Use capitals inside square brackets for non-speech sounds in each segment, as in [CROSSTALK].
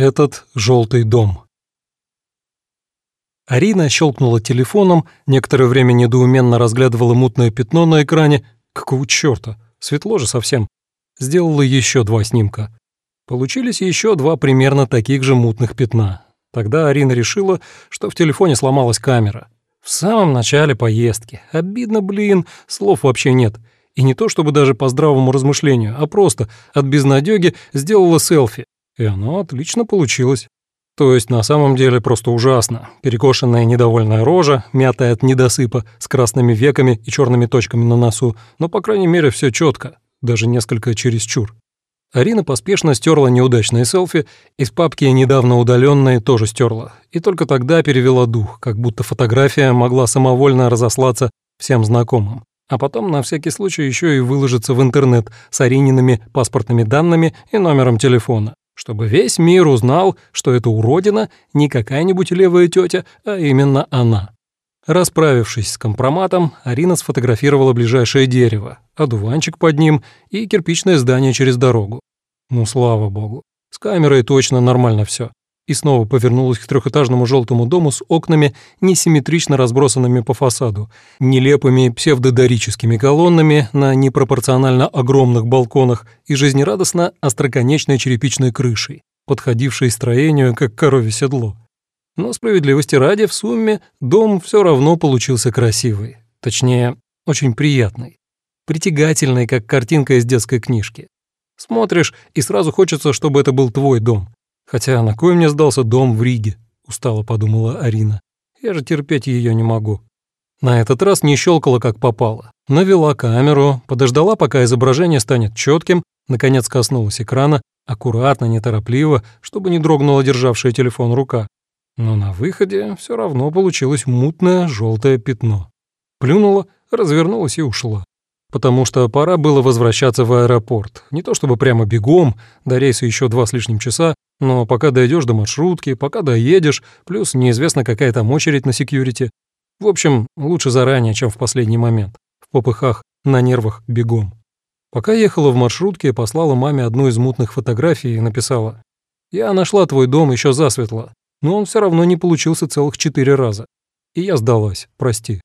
Этот желтый дом. Арина щелкнула телефоном, некоторое время недоуменно разглядывала мутное пятно на экране. Какого чёрта? Светло же совсем. Сделала еще два снимка. Получились еще два примерно таких же мутных пятна. Тогда Арина решила, что в телефоне сломалась камера. В самом начале поездки. Обидно, блин, слов вообще нет. И не то чтобы даже по здравому размышлению, а просто от безнадёги сделала селфи. И оно отлично получилось. То есть на самом деле просто ужасно. Перекошенная недовольная рожа, мятая от недосыпа, с красными веками и черными точками на носу, но, по крайней мере, все четко, даже несколько чересчур. Арина поспешно стерла неудачные селфи, из папки недавно удаленные тоже стерла, и только тогда перевела дух, как будто фотография могла самовольно разослаться всем знакомым, а потом на всякий случай еще и выложиться в интернет с Ариниными паспортными данными и номером телефона чтобы весь мир узнал, что эта уродина не какая-нибудь левая тетя, а именно она. Расправившись с компроматом, Арина сфотографировала ближайшее дерево, одуванчик под ним и кирпичное здание через дорогу. Ну, слава богу. С камерой точно нормально все и снова повернулась к трехэтажному желтому дому с окнами, несимметрично разбросанными по фасаду, нелепыми псевдодорическими колоннами на непропорционально огромных балконах и жизнерадостно остроконечной черепичной крышей, подходившей строению, как коровье седло. Но справедливости ради, в сумме дом все равно получился красивый. Точнее, очень приятный. Притягательный, как картинка из детской книжки. Смотришь, и сразу хочется, чтобы это был твой дом. Хотя на кой мне сдался дом в Риге, устало подумала Арина. Я же терпеть ее не могу. На этот раз не щелкала как попало. Навела камеру, подождала, пока изображение станет четким, наконец коснулась экрана, аккуратно, неторопливо, чтобы не дрогнула державшая телефон рука. Но на выходе все равно получилось мутное желтое пятно. Плюнула, развернулась и ушла потому что пора было возвращаться в аэропорт. Не то чтобы прямо бегом, до рейса еще два с лишним часа, но пока дойдешь до маршрутки, пока доедешь, плюс неизвестно какая там очередь на секьюрити. В общем, лучше заранее, чем в последний момент. В попыхах, на нервах, бегом. Пока ехала в маршрутке, послала маме одну из мутных фотографий и написала. «Я нашла твой дом еще засветло, но он все равно не получился целых четыре раза. И я сдалась, прости».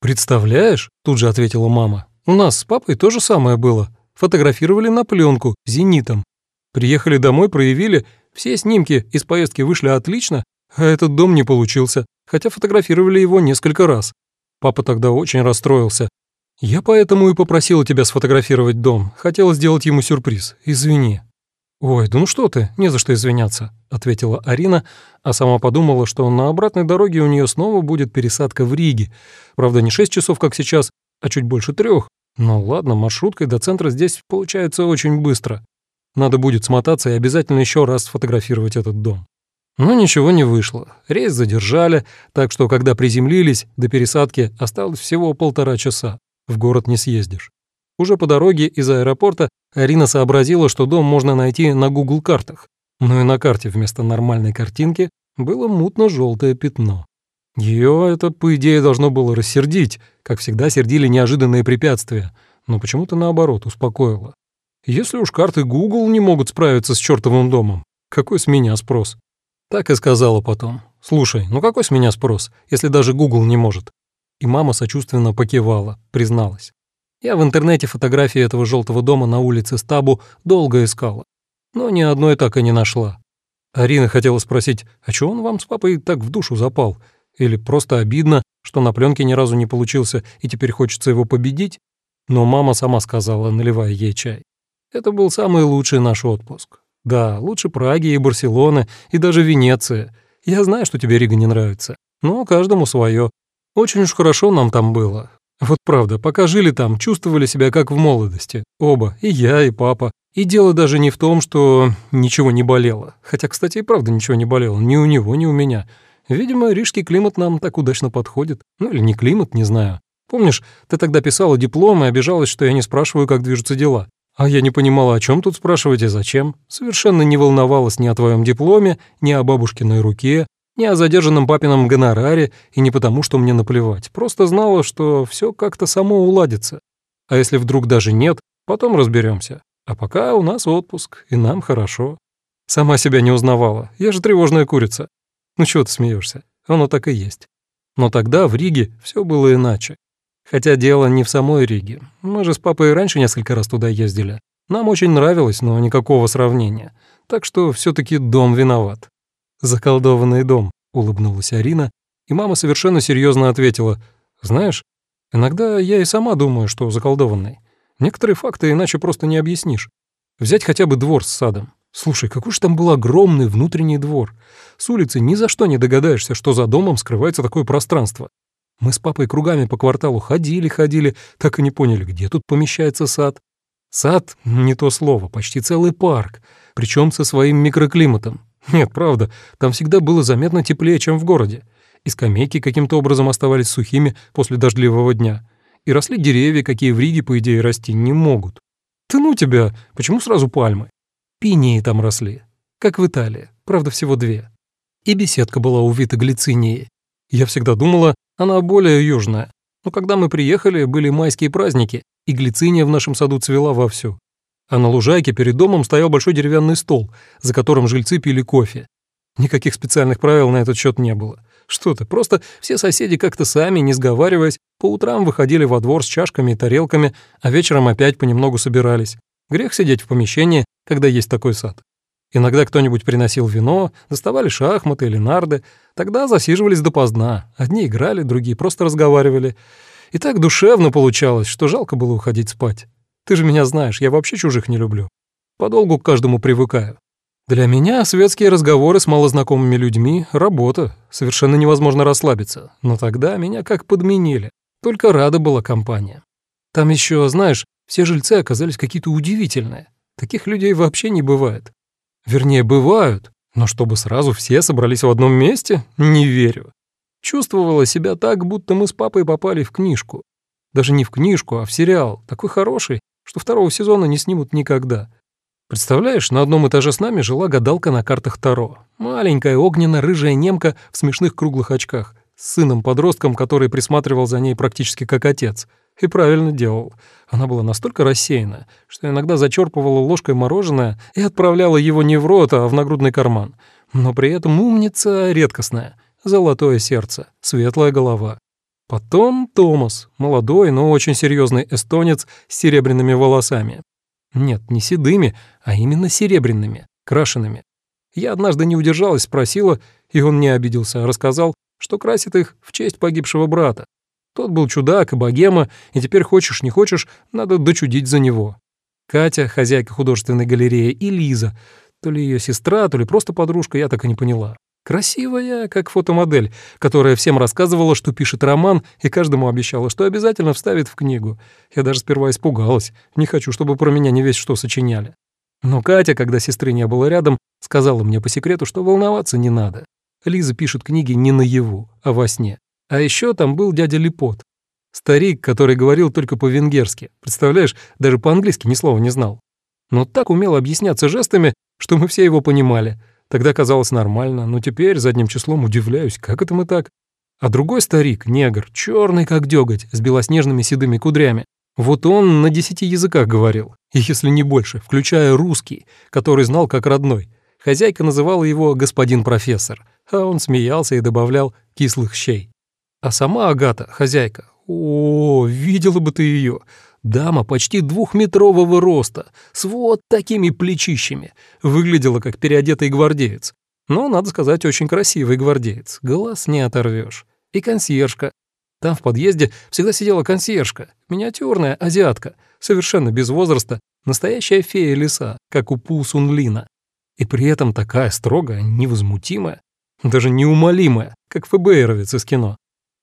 «Представляешь?» – тут же ответила мама. У нас с папой то же самое было. Фотографировали на пленку, зенитом. Приехали домой, проявили, все снимки из поездки вышли отлично, а этот дом не получился, хотя фотографировали его несколько раз. Папа тогда очень расстроился. Я поэтому и попросила тебя сфотографировать дом, хотела сделать ему сюрприз, извини. «Ой, да ну что ты, не за что извиняться», — ответила Арина, а сама подумала, что на обратной дороге у нее снова будет пересадка в Риге. Правда, не шесть часов, как сейчас, а чуть больше трех. Ну ладно, маршруткой до центра здесь получается очень быстро. Надо будет смотаться и обязательно еще раз сфотографировать этот дом. Но ничего не вышло. Рейс задержали, так что, когда приземлились, до пересадки осталось всего полтора часа. В город не съездишь. Уже по дороге из аэропорта Арина сообразила, что дом можно найти на Google картах. Но и на карте вместо нормальной картинки было мутно желтое пятно. Ее это, по идее, должно было рассердить, как всегда сердили неожиданные препятствия, но почему-то наоборот успокоило. Если уж карты Google не могут справиться с чертовым домом, какой с меня спрос? Так и сказала потом. «Слушай, ну какой с меня спрос, если даже Google не может?» И мама сочувственно покивала, призналась. Я в интернете фотографии этого желтого дома на улице Стабу долго искала, но ни одной так и не нашла. Арина хотела спросить, а чего он вам с папой так в душу запал? Или просто обидно, что на пленке ни разу не получился и теперь хочется его победить? Но мама сама сказала, наливая ей чай. Это был самый лучший наш отпуск. Да, лучше Праги и Барселоны, и даже Венеция. Я знаю, что тебе Рига не нравится, но каждому свое. Очень уж хорошо нам там было. Вот правда, пока жили там, чувствовали себя как в молодости. Оба, и я, и папа. И дело даже не в том, что ничего не болело. Хотя, кстати, и правда ничего не болело. Ни у него, ни у меня. Видимо, рижский климат нам так удачно подходит. Ну или не климат, не знаю. Помнишь, ты тогда писала диплом и обижалась, что я не спрашиваю, как движутся дела. А я не понимала, о чем тут спрашивать и зачем. Совершенно не волновалась ни о твоем дипломе, ни о бабушкиной руке, ни о задержанном папином гонораре, и не потому, что мне наплевать. Просто знала, что все как-то само уладится. А если вдруг даже нет, потом разберемся. А пока у нас отпуск, и нам хорошо. Сама себя не узнавала. Я же тревожная курица. Ну чего ты смеешься? Оно так и есть. Но тогда в Риге все было иначе. Хотя дело не в самой Риге. Мы же с папой раньше несколько раз туда ездили. Нам очень нравилось, но никакого сравнения. Так что все таки дом виноват. «Заколдованный дом», — улыбнулась Арина, и мама совершенно серьезно ответила. «Знаешь, иногда я и сама думаю, что заколдованный. Некоторые факты иначе просто не объяснишь. Взять хотя бы двор с садом. Слушай, какой же там был огромный внутренний двор. С улицы ни за что не догадаешься, что за домом скрывается такое пространство. Мы с папой кругами по кварталу ходили-ходили, так и не поняли, где тут помещается сад. Сад — не то слово, почти целый парк, причем со своим микроклиматом. Нет, правда, там всегда было заметно теплее, чем в городе. И скамейки каким-то образом оставались сухими после дождливого дня. И росли деревья, какие в Риге, по идее, расти не могут. Ты ну тебя, почему сразу пальмы? Пинии там росли, как в Италии, правда, всего две. И беседка была увита глицинией. Я всегда думала, она более южная. Но когда мы приехали, были майские праздники, и глициния в нашем саду цвела вовсю а на лужайке перед домом стоял большой деревянный стол, за которым жильцы пили кофе. Никаких специальных правил на этот счет не было. Что ты, просто все соседи как-то сами, не сговариваясь, по утрам выходили во двор с чашками и тарелками, а вечером опять понемногу собирались. Грех сидеть в помещении, когда есть такой сад. Иногда кто-нибудь приносил вино, доставали шахматы или нарды. Тогда засиживались допоздна. Одни играли, другие просто разговаривали. И так душевно получалось, что жалко было уходить спать. Ты же меня знаешь, я вообще чужих не люблю. Подолгу к каждому привыкаю. Для меня светские разговоры с малознакомыми людьми — работа. Совершенно невозможно расслабиться. Но тогда меня как подменили. Только рада была компания. Там еще, знаешь, все жильцы оказались какие-то удивительные. Таких людей вообще не бывает. Вернее, бывают, но чтобы сразу все собрались в одном месте, не верю. Чувствовала себя так, будто мы с папой попали в книжку. Даже не в книжку, а в сериал, такой хороший, что второго сезона не снимут никогда. Представляешь, на одном этаже с нами жила гадалка на картах Таро. Маленькая огненно-рыжая немка в смешных круглых очках, с сыном-подростком, который присматривал за ней практически как отец. И правильно делал. Она была настолько рассеяна, что иногда зачерпывала ложкой мороженое и отправляла его не в рот, а в нагрудный карман. Но при этом умница редкостная, золотое сердце, светлая голова. Потом Томас, молодой, но очень серьезный эстонец с серебряными волосами. Нет, не седыми, а именно серебряными, крашенными. Я однажды не удержалась, спросила, и он не обиделся, а рассказал, что красит их в честь погибшего брата. Тот был чудак и богема, и теперь хочешь не хочешь, надо дочудить за него. Катя, хозяйка художественной галереи, и Лиза, то ли ее сестра, то ли просто подружка, я так и не поняла. Красивая, как фотомодель, которая всем рассказывала, что пишет роман, и каждому обещала, что обязательно вставит в книгу. Я даже сперва испугалась. Не хочу, чтобы про меня не весь что сочиняли. Но Катя, когда сестры не было рядом, сказала мне по секрету, что волноваться не надо. Лиза пишет книги не наяву, а во сне. А еще там был дядя Липот. Старик, который говорил только по-венгерски. Представляешь, даже по-английски ни слова не знал. Но так умел объясняться жестами, что мы все его понимали — Тогда казалось нормально, но теперь задним числом удивляюсь, как это мы так? А другой старик, негр, черный как дёготь, с белоснежными седыми кудрями. Вот он на десяти языках говорил, и если не больше, включая русский, который знал как родной. Хозяйка называла его «господин профессор», а он смеялся и добавлял кислых щей. А сама Агата, хозяйка, о, видела бы ты ее, Дама почти двухметрового роста, с вот такими плечищами. Выглядела как переодетый гвардеец. Но, надо сказать, очень красивый гвардеец. Глаз не оторвешь. И консьержка. Там в подъезде всегда сидела консьержка, миниатюрная азиатка, совершенно без возраста, настоящая фея леса, как у Пу Сунлина. И при этом такая строгая, невозмутимая, даже неумолимая, как ФБРовец из кино.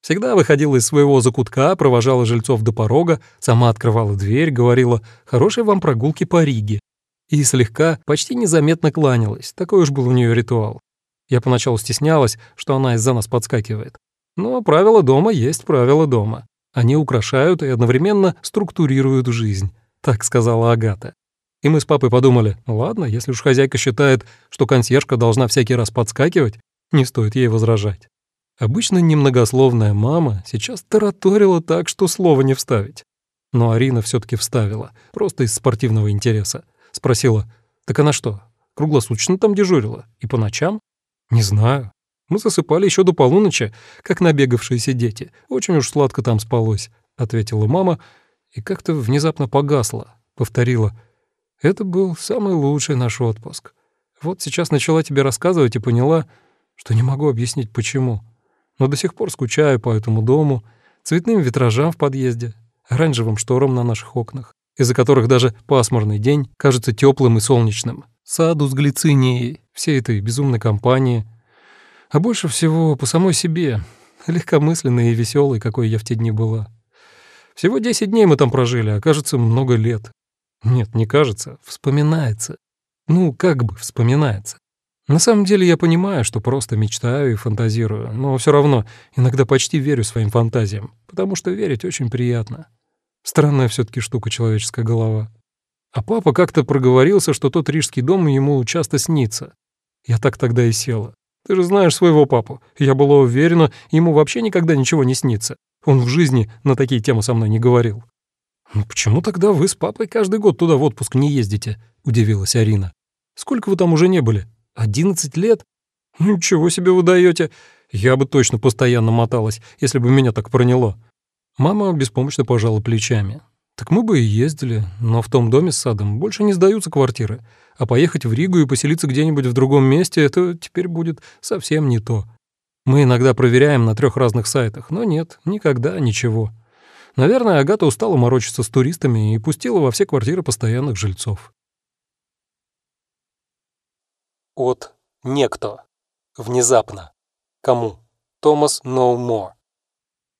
Всегда выходила из своего закутка, провожала жильцов до порога, сама открывала дверь, говорила «хорошей вам прогулки по Риге». И слегка, почти незаметно кланялась, такой уж был у нее ритуал. Я поначалу стеснялась, что она из-за нас подскакивает. Но правила дома есть правила дома. Они украшают и одновременно структурируют жизнь, так сказала Агата. И мы с папой подумали, ну ладно, если уж хозяйка считает, что консьержка должна всякий раз подскакивать, не стоит ей возражать. Обычно немногословная мама сейчас тараторила так, что слова не вставить. Но Арина все таки вставила, просто из спортивного интереса. Спросила, так она что, Круглосуточно там дежурила. И по ночам? Не знаю. Мы засыпали еще до полуночи, как набегавшиеся дети. Очень уж сладко там спалось, — ответила мама, и как-то внезапно погасла. Повторила. Это был самый лучший наш отпуск. Вот сейчас начала тебе рассказывать и поняла, что не могу объяснить, почему. Но до сих пор скучаю по этому дому, цветным витражам в подъезде, оранжевым шторам на наших окнах, из-за которых даже пасмурный день кажется теплым и солнечным, саду с глицинией, всей этой безумной компании, а больше всего по самой себе, [LAUGHS] легкомысленной и веселой, какой я в те дни была. Всего 10 дней мы там прожили, а кажется, много лет. Нет, не кажется, вспоминается. Ну, как бы вспоминается. На самом деле я понимаю, что просто мечтаю и фантазирую, но все равно иногда почти верю своим фантазиям, потому что верить очень приятно. Странная все таки штука человеческая голова. А папа как-то проговорился, что тот рижский дом ему часто снится. Я так тогда и села. Ты же знаешь своего папу. Я была уверена, ему вообще никогда ничего не снится. Он в жизни на такие темы со мной не говорил. «Ну почему тогда вы с папой каждый год туда в отпуск не ездите?» — удивилась Арина. «Сколько вы там уже не были?» Одиннадцать лет? Ничего себе вы даете. Я бы точно постоянно моталась, если бы меня так проняло. Мама беспомощно пожала плечами. Так мы бы и ездили, но в том доме с садом больше не сдаются квартиры. А поехать в Ригу и поселиться где-нибудь в другом месте — это теперь будет совсем не то. Мы иногда проверяем на трех разных сайтах, но нет, никогда ничего. Наверное, Агата устала морочиться с туристами и пустила во все квартиры постоянных жильцов. От «Некто». Внезапно. Кому? Томас No.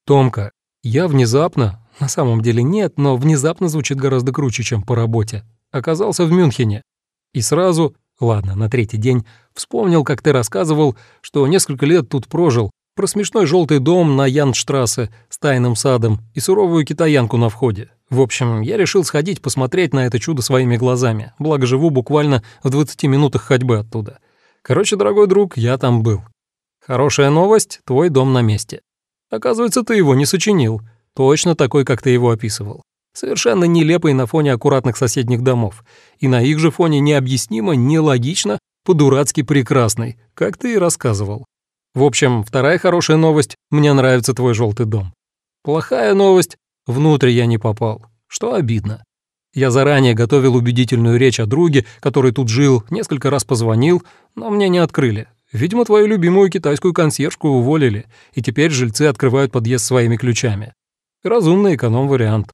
Томка, я внезапно, на самом деле нет, но внезапно звучит гораздо круче, чем по работе, оказался в Мюнхене. И сразу, ладно, на третий день, вспомнил, как ты рассказывал, что несколько лет тут прожил, про смешной желтый дом на Янштрассе с тайным садом и суровую китаянку на входе. В общем, я решил сходить посмотреть на это чудо своими глазами, благо живу буквально в 20 минутах ходьбы оттуда. Короче, дорогой друг, я там был. Хорошая новость, твой дом на месте. Оказывается, ты его не сочинил. Точно такой, как ты его описывал. Совершенно нелепый на фоне аккуратных соседних домов. И на их же фоне необъяснимо, нелогично, по-дурацки прекрасный, как ты и рассказывал. В общем, вторая хорошая новость — мне нравится твой желтый дом. Плохая новость Внутрь я не попал, что обидно. Я заранее готовил убедительную речь о друге, который тут жил, несколько раз позвонил, но мне не открыли. Видимо, твою любимую китайскую консьержку уволили, и теперь жильцы открывают подъезд своими ключами. Разумный эконом-вариант.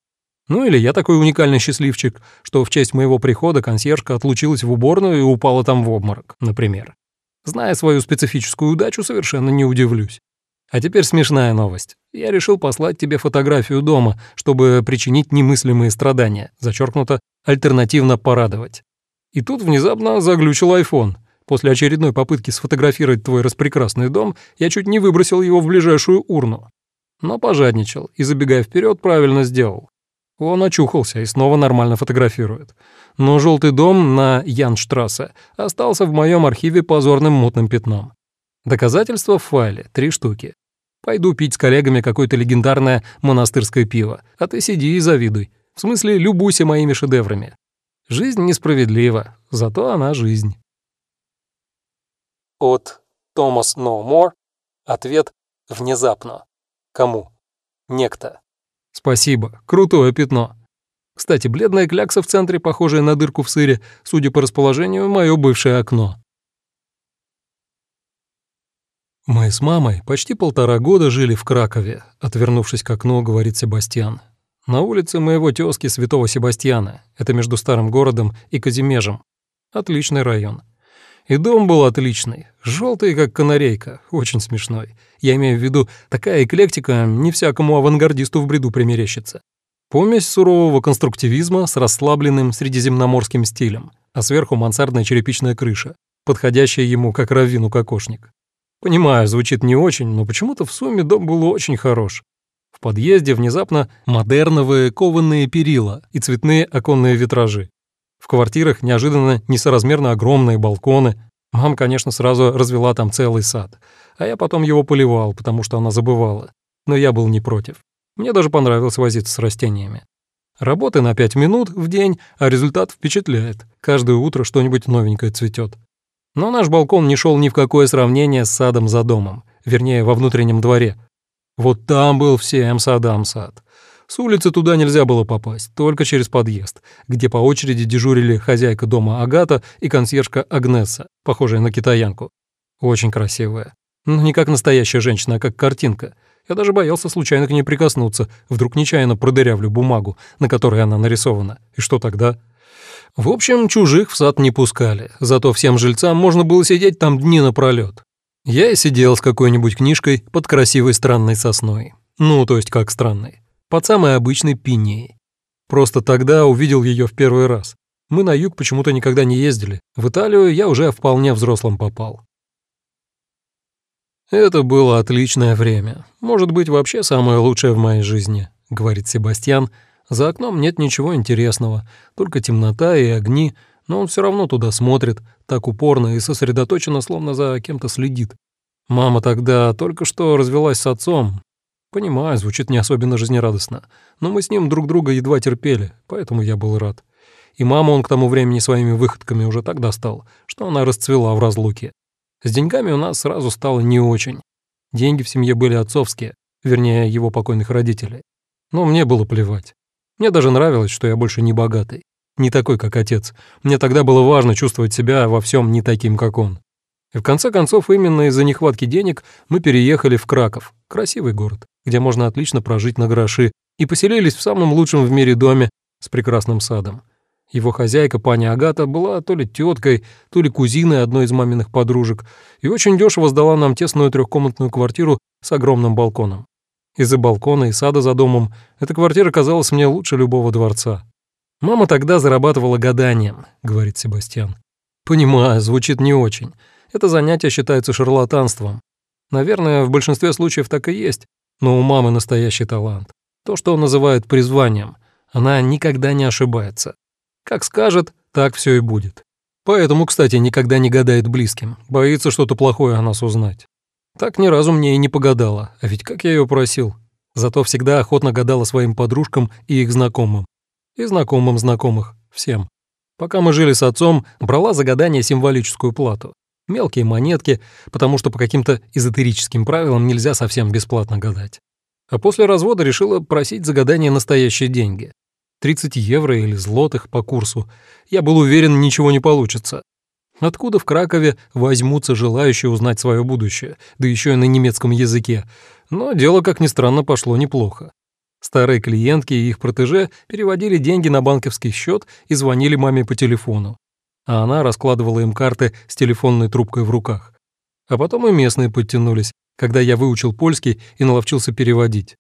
Ну или я такой уникальный счастливчик, что в честь моего прихода консьержка отлучилась в уборную и упала там в обморок, например. Зная свою специфическую удачу, совершенно не удивлюсь. А теперь смешная новость. Я решил послать тебе фотографию дома, чтобы причинить немыслимые страдания, зачеркнуто альтернативно порадовать. И тут внезапно заглючил iPhone. После очередной попытки сфотографировать твой распрекрасный дом, я чуть не выбросил его в ближайшую урну. Но пожадничал и, забегая вперед, правильно сделал. Он очухался и снова нормально фотографирует. Но желтый дом на Янштрассе остался в моем архиве позорным мутным пятном. Доказательства в файле, три штуки. Пойду пить с коллегами какое-то легендарное монастырское пиво, а ты сиди и завидуй. В смысле, любуйся моими шедеврами. Жизнь несправедлива, зато она жизнь. От Томас No More. Ответ внезапно. Кому? Некто. Спасибо, крутое пятно. Кстати, бледная клякса в центре, похожая на дырку в сыре, судя по расположению, мое бывшее окно. Мы с мамой почти полтора года жили в Кракове, отвернувшись к окну, говорит Себастьян. На улице моего тёзки Святого Себастьяна, это между старым городом и Казимежем. Отличный район. И дом был отличный, желтый, как канарейка, очень смешной. Я имею в виду, такая эклектика не всякому авангардисту в бреду примерещится. Помесь сурового конструктивизма с расслабленным средиземноморским стилем, а сверху мансардная черепичная крыша, подходящая ему как раввину кокошник. Понимаю, звучит не очень, но почему-то в сумме дом был очень хорош. В подъезде внезапно модерновые кованые перила и цветные оконные витражи. В квартирах неожиданно несоразмерно огромные балконы. Мам, конечно, сразу развела там целый сад. А я потом его поливал, потому что она забывала. Но я был не против. Мне даже понравилось возиться с растениями. Работы на пять минут в день, а результат впечатляет. Каждое утро что-нибудь новенькое цветет. Но наш балкон не шел ни в какое сравнение с садом за домом, вернее, во внутреннем дворе. Вот там был всем садам сад. С улицы туда нельзя было попасть, только через подъезд, где по очереди дежурили хозяйка дома Агата и консьержка Агнеса, похожая на китаянку. Очень красивая. Но не как настоящая женщина, а как картинка — я даже боялся случайно к ней прикоснуться, вдруг нечаянно продырявлю бумагу, на которой она нарисована. И что тогда? В общем, чужих в сад не пускали, зато всем жильцам можно было сидеть там дни напролёт. Я и сидел с какой-нибудь книжкой под красивой странной сосной. Ну, то есть как странной. Под самой обычной пиней. Просто тогда увидел ее в первый раз. Мы на юг почему-то никогда не ездили. В Италию я уже вполне взрослым попал. «Это было отличное время. Может быть, вообще самое лучшее в моей жизни», — говорит Себастьян. «За окном нет ничего интересного, только темнота и огни, но он все равно туда смотрит, так упорно и сосредоточенно, словно за кем-то следит. Мама тогда только что развелась с отцом. Понимаю, звучит не особенно жизнерадостно, но мы с ним друг друга едва терпели, поэтому я был рад. И маму он к тому времени своими выходками уже так достал, что она расцвела в разлуке. С деньгами у нас сразу стало не очень. Деньги в семье были отцовские, вернее, его покойных родителей. Но мне было плевать. Мне даже нравилось, что я больше не богатый. Не такой, как отец. Мне тогда было важно чувствовать себя во всем не таким, как он. И в конце концов, именно из-за нехватки денег мы переехали в Краков, красивый город, где можно отлично прожить на гроши, и поселились в самом лучшем в мире доме с прекрасным садом. Его хозяйка, паня Агата, была то ли теткой, то ли кузиной одной из маминых подружек и очень дешево сдала нам тесную трехкомнатную квартиру с огромным балконом. Из-за балкона и сада за домом эта квартира казалась мне лучше любого дворца. «Мама тогда зарабатывала гаданием», — говорит Себастьян. «Понимаю, звучит не очень. Это занятие считается шарлатанством. Наверное, в большинстве случаев так и есть, но у мамы настоящий талант. То, что он называет призванием. Она никогда не ошибается. Как скажет, так все и будет. Поэтому, кстати, никогда не гадает близким, боится что-то плохое о нас узнать. Так ни разу мне и не погадала, а ведь как я ее просил. Зато всегда охотно гадала своим подружкам и их знакомым. И знакомым знакомых, всем. Пока мы жили с отцом, брала за гадание символическую плату. Мелкие монетки, потому что по каким-то эзотерическим правилам нельзя совсем бесплатно гадать. А после развода решила просить за гадание настоящие деньги. 30 евро или злотых по курсу. Я был уверен, ничего не получится. Откуда в Кракове возьмутся желающие узнать свое будущее, да еще и на немецком языке? Но дело, как ни странно, пошло неплохо. Старые клиентки и их протеже переводили деньги на банковский счет и звонили маме по телефону. А она раскладывала им карты с телефонной трубкой в руках. А потом и местные подтянулись, когда я выучил польский и наловчился переводить.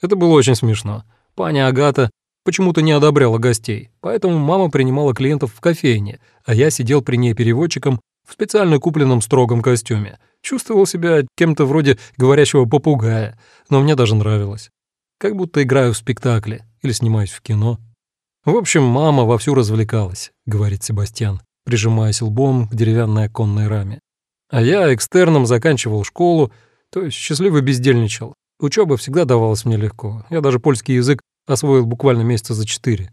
Это было очень смешно. Паня Агата почему-то не одобряла гостей, поэтому мама принимала клиентов в кофейне, а я сидел при ней переводчиком в специально купленном строгом костюме. Чувствовал себя кем-то вроде говорящего попугая, но мне даже нравилось. Как будто играю в спектакле или снимаюсь в кино. В общем, мама вовсю развлекалась, говорит Себастьян, прижимаясь лбом к деревянной оконной раме. А я экстерном заканчивал школу, то есть счастливо бездельничал. Учеба всегда давалась мне легко. Я даже польский язык освоил буквально месяца за четыре.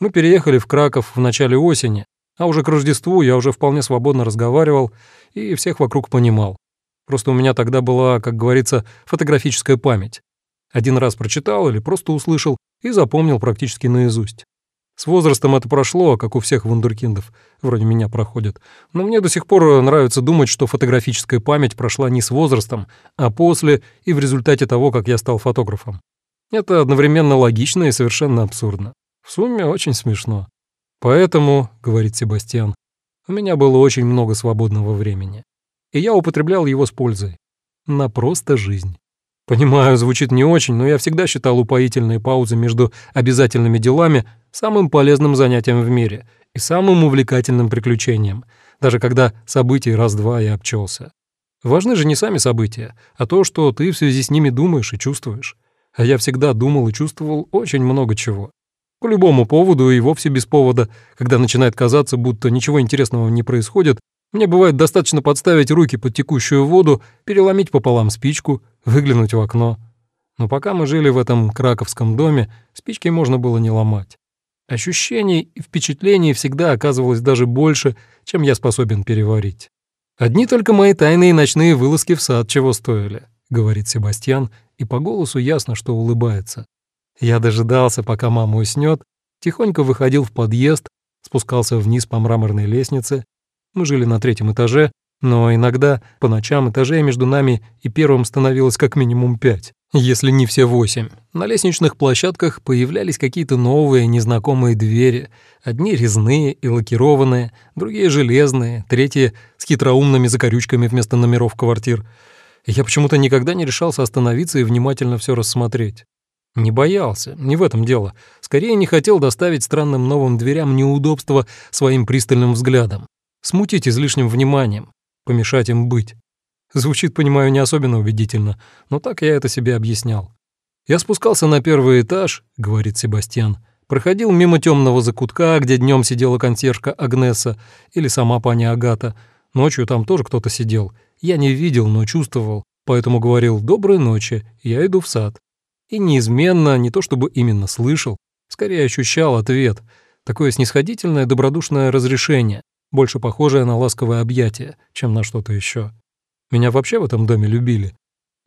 Мы переехали в Краков в начале осени, а уже к Рождеству я уже вполне свободно разговаривал и всех вокруг понимал. Просто у меня тогда была, как говорится, фотографическая память. Один раз прочитал или просто услышал и запомнил практически наизусть. С возрастом это прошло, как у всех вундеркиндов, вроде меня проходит. Но мне до сих пор нравится думать, что фотографическая память прошла не с возрастом, а после и в результате того, как я стал фотографом. Это одновременно логично и совершенно абсурдно. В сумме очень смешно. Поэтому, говорит Себастьян, у меня было очень много свободного времени. И я употреблял его с пользой. На просто жизнь. Понимаю, звучит не очень, но я всегда считал упоительные паузы между обязательными делами самым полезным занятием в мире и самым увлекательным приключением, даже когда событий раз-два и обчелся. Важны же не сами события, а то, что ты в связи с ними думаешь и чувствуешь. А я всегда думал и чувствовал очень много чего. По любому поводу и вовсе без повода, когда начинает казаться, будто ничего интересного не происходит, мне бывает достаточно подставить руки под текущую воду, переломить пополам спичку, выглянуть в окно. Но пока мы жили в этом краковском доме, спички можно было не ломать. Ощущений и впечатлений всегда оказывалось даже больше, чем я способен переварить. «Одни только мои тайные ночные вылазки в сад чего стоили», — говорит Себастьян, и по голосу ясно, что улыбается. Я дожидался, пока мама уснет, тихонько выходил в подъезд, спускался вниз по мраморной лестнице. Мы жили на третьем этаже, но иногда по ночам этажей между нами и первым становилось как минимум пять, если не все восемь. На лестничных площадках появлялись какие-то новые незнакомые двери. Одни резные и лакированные, другие железные, третьи с хитроумными закорючками вместо номеров квартир. Я почему-то никогда не решался остановиться и внимательно все рассмотреть. Не боялся, не в этом дело. Скорее не хотел доставить странным новым дверям неудобства своим пристальным взглядом. Смутить излишним вниманием, помешать им быть. Звучит, понимаю, не особенно убедительно, но так я это себе объяснял. Я спускался на первый этаж, говорит Себастьян, проходил мимо темного закутка, где днем сидела консьержка Агнеса или сама пани Агата. Ночью там тоже кто-то сидел. Я не видел, но чувствовал, поэтому говорил «доброй ночи, я иду в сад» и неизменно, не то чтобы именно слышал, скорее ощущал ответ, такое снисходительное добродушное разрешение, больше похожее на ласковое объятие, чем на что-то еще. Меня вообще в этом доме любили.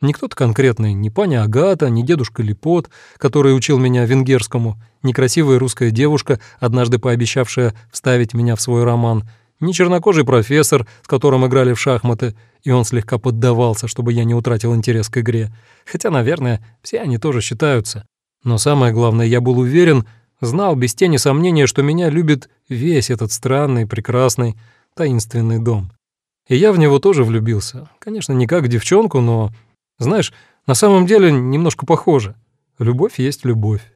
Не кто-то конкретный, ни паня Агата, ни дедушка Липот, который учил меня венгерскому, ни красивая русская девушка, однажды пообещавшая вставить меня в свой роман — ни чернокожий профессор, с которым играли в шахматы, и он слегка поддавался, чтобы я не утратил интерес к игре. Хотя, наверное, все они тоже считаются. Но самое главное, я был уверен, знал без тени сомнения, что меня любит весь этот странный, прекрасный, таинственный дом. И я в него тоже влюбился. Конечно, не как девчонку, но, знаешь, на самом деле немножко похоже. Любовь есть любовь.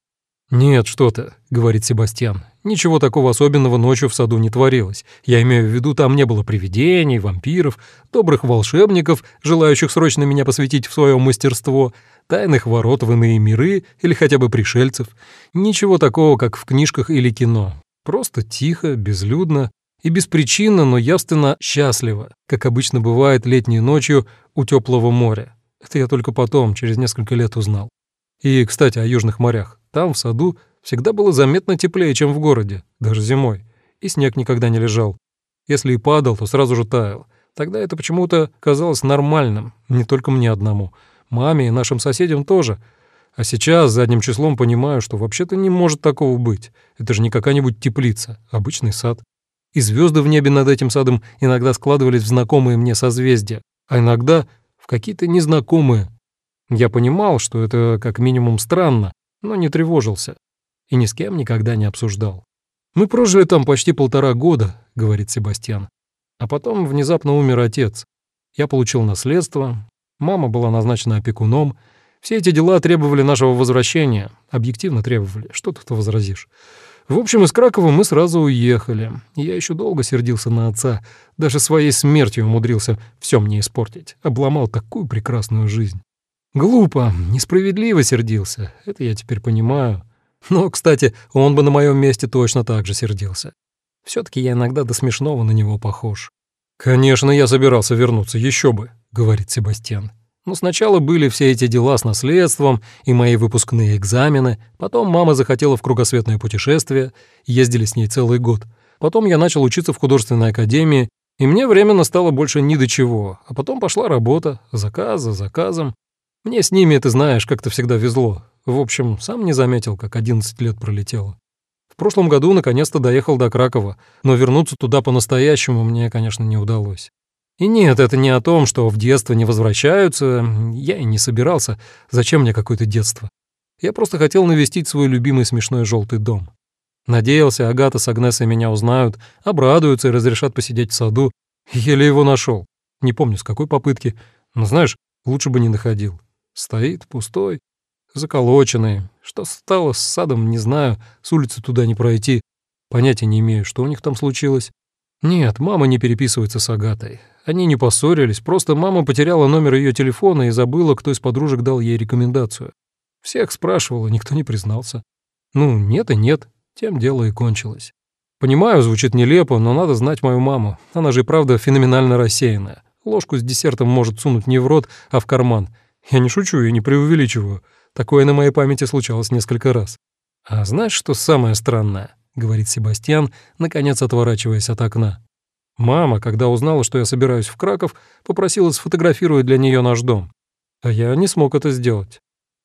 «Нет, что то говорит Себастьян. «Ничего такого особенного ночью в саду не творилось. Я имею в виду, там не было привидений, вампиров, добрых волшебников, желающих срочно меня посвятить в свое мастерство, тайных ворот в иные миры или хотя бы пришельцев. Ничего такого, как в книжках или кино. Просто тихо, безлюдно и беспричинно, но явственно счастливо, как обычно бывает летней ночью у теплого моря. Это я только потом, через несколько лет узнал. И, кстати, о южных морях. Там, в саду, всегда было заметно теплее, чем в городе, даже зимой. И снег никогда не лежал. Если и падал, то сразу же таял. Тогда это почему-то казалось нормальным, не только мне одному. Маме и нашим соседям тоже. А сейчас задним числом понимаю, что вообще-то не может такого быть. Это же не какая-нибудь теплица, обычный сад. И звезды в небе над этим садом иногда складывались в знакомые мне созвездия, а иногда в какие-то незнакомые. Я понимал, что это как минимум странно, но не тревожился и ни с кем никогда не обсуждал. «Мы прожили там почти полтора года», — говорит Себастьян. А потом внезапно умер отец. Я получил наследство, мама была назначена опекуном. Все эти дела требовали нашего возвращения, объективно требовали, что тут возразишь. В общем, из Кракова мы сразу уехали. Я еще долго сердился на отца, даже своей смертью умудрился все мне испортить, обломал такую прекрасную жизнь. Глупо, несправедливо сердился, это я теперь понимаю. Но, кстати, он бы на моем месте точно так же сердился. все таки я иногда до смешного на него похож. «Конечно, я собирался вернуться, еще бы», — говорит Себастьян. Но сначала были все эти дела с наследством и мои выпускные экзамены, потом мама захотела в кругосветное путешествие, ездили с ней целый год. Потом я начал учиться в художественной академии, и мне временно стало больше ни до чего, а потом пошла работа, заказ за заказом, мне с ними, ты знаешь, как-то всегда везло. В общем, сам не заметил, как 11 лет пролетело. В прошлом году наконец-то доехал до Кракова, но вернуться туда по-настоящему мне, конечно, не удалось. И нет, это не о том, что в детство не возвращаются. Я и не собирался. Зачем мне какое-то детство? Я просто хотел навестить свой любимый смешной желтый дом. Надеялся, Агата с Агнесой меня узнают, обрадуются и разрешат посидеть в саду. Еле его нашел. Не помню, с какой попытки. Но знаешь, лучше бы не находил. Стоит пустой, заколоченный. Что стало с садом, не знаю, с улицы туда не пройти. Понятия не имею, что у них там случилось. Нет, мама не переписывается с Агатой. Они не поссорились, просто мама потеряла номер ее телефона и забыла, кто из подружек дал ей рекомендацию. Всех спрашивала, никто не признался. Ну, нет и нет, тем дело и кончилось. Понимаю, звучит нелепо, но надо знать мою маму. Она же и правда феноменально рассеянная. Ложку с десертом может сунуть не в рот, а в карман. Я не шучу и не преувеличиваю. Такое на моей памяти случалось несколько раз. А знаешь, что самое странное? — говорит Себастьян, наконец отворачиваясь от окна. Мама, когда узнала, что я собираюсь в Краков, попросила сфотографировать для нее наш дом. А я не смог это сделать.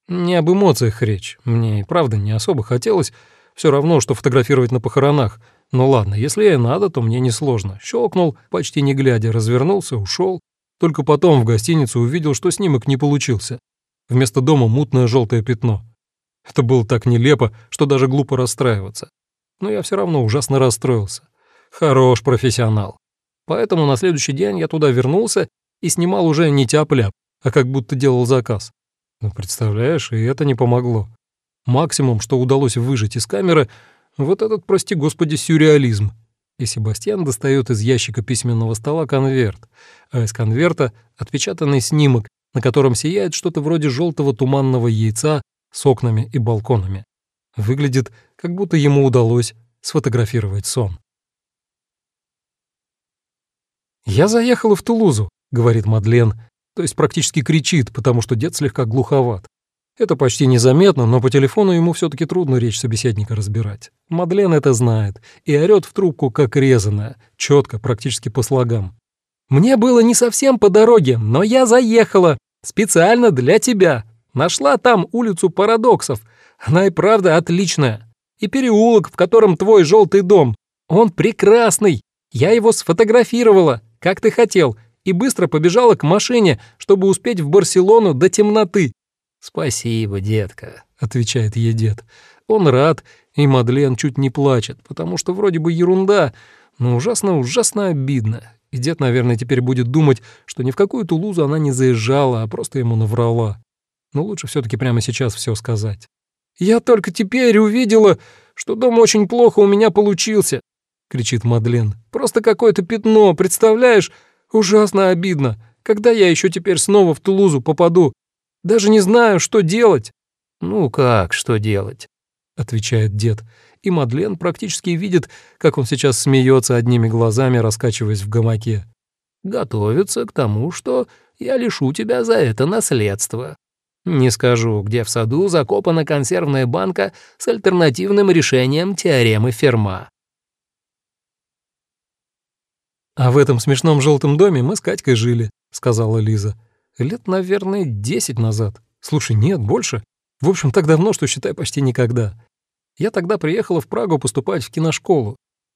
Не об эмоциях речь. Мне и правда не особо хотелось. Все равно, что фотографировать на похоронах. Ну ладно, если ей надо, то мне несложно. Щелкнул, почти не глядя, развернулся, ушел. Только потом в гостинице увидел, что снимок не получился. Вместо дома мутное желтое пятно. Это было так нелепо, что даже глупо расстраиваться. Но я все равно ужасно расстроился. Хорош профессионал. Поэтому на следующий день я туда вернулся и снимал уже не тяп-ляп, а как будто делал заказ. Ну, представляешь, и это не помогло. Максимум, что удалось выжить из камеры, вот этот, прости господи, сюрреализм. И Себастьян достает из ящика письменного стола конверт, а из конверта отпечатанный снимок, на котором сияет что-то вроде желтого туманного яйца с окнами и балконами. Выглядит, как будто ему удалось сфотографировать сон. «Я заехала в Тулузу», — говорит Мадлен, то есть практически кричит, потому что дед слегка глуховат. Это почти незаметно, но по телефону ему все таки трудно речь собеседника разбирать. Мадлен это знает и орёт в трубку, как резаная, четко, практически по слогам. «Мне было не совсем по дороге, но я заехала. Специально для тебя. Нашла там улицу Парадоксов. Она и правда отличная. И переулок, в котором твой желтый дом. Он прекрасный. Я его сфотографировала, как ты хотел, и быстро побежала к машине, чтобы успеть в Барселону до темноты. «Спасибо, детка», — отвечает ей дед. Он рад, и Мадлен чуть не плачет, потому что вроде бы ерунда, но ужасно-ужасно обидно. И дед, наверное, теперь будет думать, что ни в какую Тулузу она не заезжала, а просто ему наврала. Но лучше все таки прямо сейчас все сказать. «Я только теперь увидела, что дом очень плохо у меня получился», — кричит Мадлен. «Просто какое-то пятно, представляешь? Ужасно обидно. Когда я еще теперь снова в Тулузу попаду? Даже не знаю, что делать». «Ну как, что делать?» — отвечает дед. И Мадлен практически видит, как он сейчас смеется одними глазами, раскачиваясь в гамаке. «Готовится к тому, что я лишу тебя за это наследство. Не скажу, где в саду закопана консервная банка с альтернативным решением теоремы Ферма. «А в этом смешном желтом доме мы с Катькой жили», — сказала Лиза. Лет, наверное, десять назад. Слушай, нет, больше. В общем, так давно, что, считай, почти никогда. Я тогда приехала в Прагу поступать в киношколу.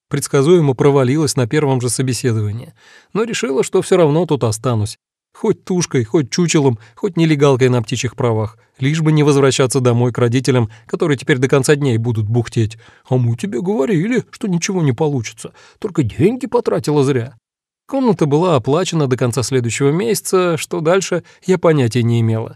Предсказуемо провалилась на первом же собеседовании, но решила, что все равно тут останусь. Хоть тушкой, хоть чучелом, хоть нелегалкой на птичьих правах, лишь бы не возвращаться домой к родителям, которые теперь до конца дней будут бухтеть. А мы тебе говорили, что ничего не получится, только деньги потратила зря. Комната была оплачена до конца следующего месяца, что дальше я понятия не имела.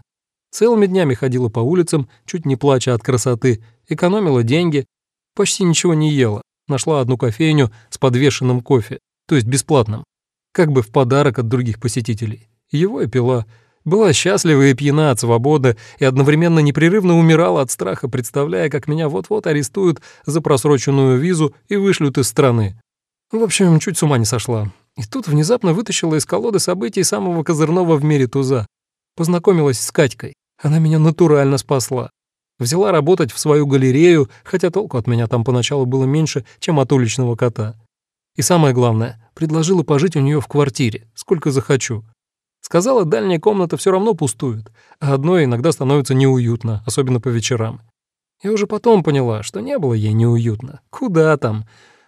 Целыми днями ходила по улицам, чуть не плача от красоты, экономила деньги, почти ничего не ела. Нашла одну кофейню с подвешенным кофе, то есть бесплатным, как бы в подарок от других посетителей. Его и пила. Была счастлива и пьяна от свободы и одновременно непрерывно умирала от страха, представляя, как меня вот-вот арестуют за просроченную визу и вышлют из страны. В общем, чуть с ума не сошла. И тут внезапно вытащила из колоды событий самого козырного в мире туза. Познакомилась с Катькой. Она меня натурально спасла. Взяла работать в свою галерею, хотя толку от меня там поначалу было меньше, чем от уличного кота. И самое главное, предложила пожить у нее в квартире, сколько захочу. Сказала, дальняя комната все равно пустует, а одной иногда становится неуютно, особенно по вечерам. Я уже потом поняла, что не было ей неуютно. Куда там?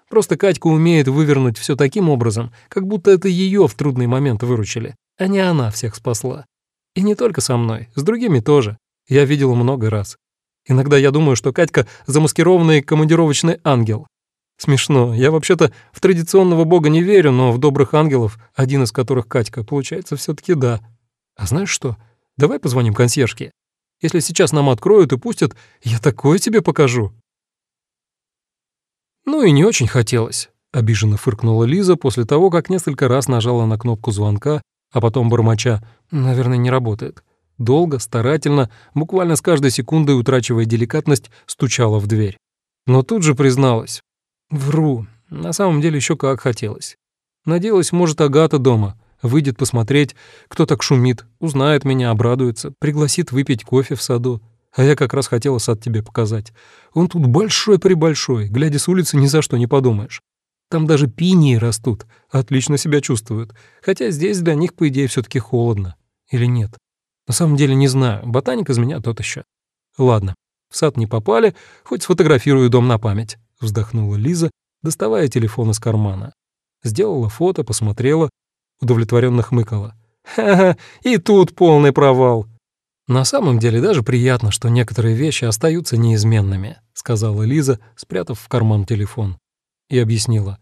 Просто Катька умеет вывернуть все таким образом, как будто это ее в трудный момент выручили, а не она всех спасла. И не только со мной, с другими тоже. Я видела много раз. Иногда я думаю, что Катька — замаскированный командировочный ангел. Смешно. Я вообще-то в традиционного бога не верю, но в добрых ангелов, один из которых Катька, получается все таки да. А знаешь что? Давай позвоним консьержке. Если сейчас нам откроют и пустят, я такое тебе покажу. «Ну и не очень хотелось», — обиженно фыркнула Лиза после того, как несколько раз нажала на кнопку звонка, а потом бормоча «наверное, не работает». Долго, старательно, буквально с каждой секундой утрачивая деликатность, стучала в дверь. Но тут же призналась. «Вру. На самом деле еще как хотелось. Надеялась, может, Агата дома. Выйдет посмотреть, кто так шумит, узнает меня, обрадуется, пригласит выпить кофе в саду. А я как раз хотела сад тебе показать. Он тут большой-пребольшой, глядя с улицы ни за что не подумаешь. Там даже пинии растут, отлично себя чувствуют. Хотя здесь для них, по идее, все таки холодно. Или нет? На самом деле не знаю, ботаник из меня тот еще. Ладно, в сад не попали, хоть сфотографирую дом на память, вздохнула Лиза, доставая телефон из кармана. Сделала фото, посмотрела, удовлетворенно хмыкала. «Ха-ха, и тут полный провал!» «На самом деле даже приятно, что некоторые вещи остаются неизменными», сказала Лиза, спрятав в карман телефон. И объяснила.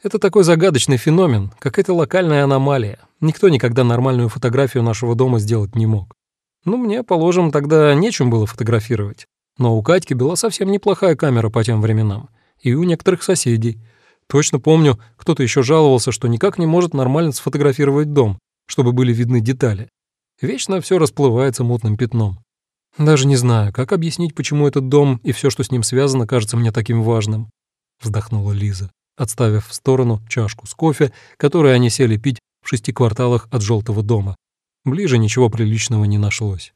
«Это такой загадочный феномен, какая-то локальная аномалия. Никто никогда нормальную фотографию нашего дома сделать не мог. Ну, мне, положим, тогда нечем было фотографировать. Но у Катьки была совсем неплохая камера по тем временам. И у некоторых соседей. Точно помню, кто-то еще жаловался, что никак не может нормально сфотографировать дом, чтобы были видны детали. Вечно все расплывается мутным пятном. Даже не знаю, как объяснить, почему этот дом и все, что с ним связано, кажется мне таким важным. Вздохнула Лиза, отставив в сторону чашку с кофе, которую они сели пить в шести кварталах от желтого дома. Ближе ничего приличного не нашлось.